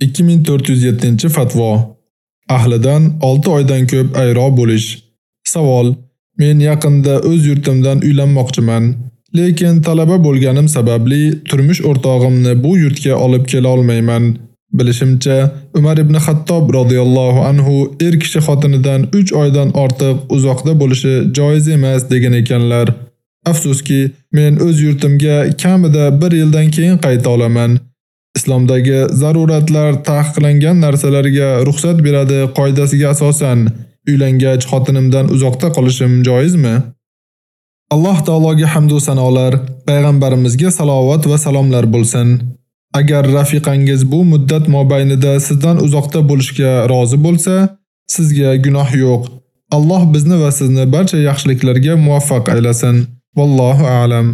2407-fatvo. Ahlidan 6 oydan ko'p ayro bo'lish. Savol: Men yaqinda o'z yurtimdan uylanmoqchiman, lekin talaba bo'lganim sababli turmush o'rtog'imni bu yurtga olib kela olmayman. Bilishimcha, Umar ibn Xattob radhiyallohu anhu er kishi xotinidan 3 oydan ortiq uzoqda bo'lishi joiz emas degan ekanlar. Afsuski, men o'z yurtimga kamida 1 yildan keyin qayta olaman. Islomdagi zaruratlar taqiqlangan narsalarga ruxsat beradi qoidasiga asosan uylangach xotinimdan uzoqda qolishim joizmi? Alloh taologa hamd va sanolar, payg'ambarimizga salovat va salomlar bo'lsin. Agar rafiqangiz bu muddat mobaynida sizdan uzoqda bo'lishga rozi bo'lsa, sizga gunoh yo'q. Alloh bizni va sizni barcha yaxshiliklarga muvaffaq aylasin. Vallohu a'lam.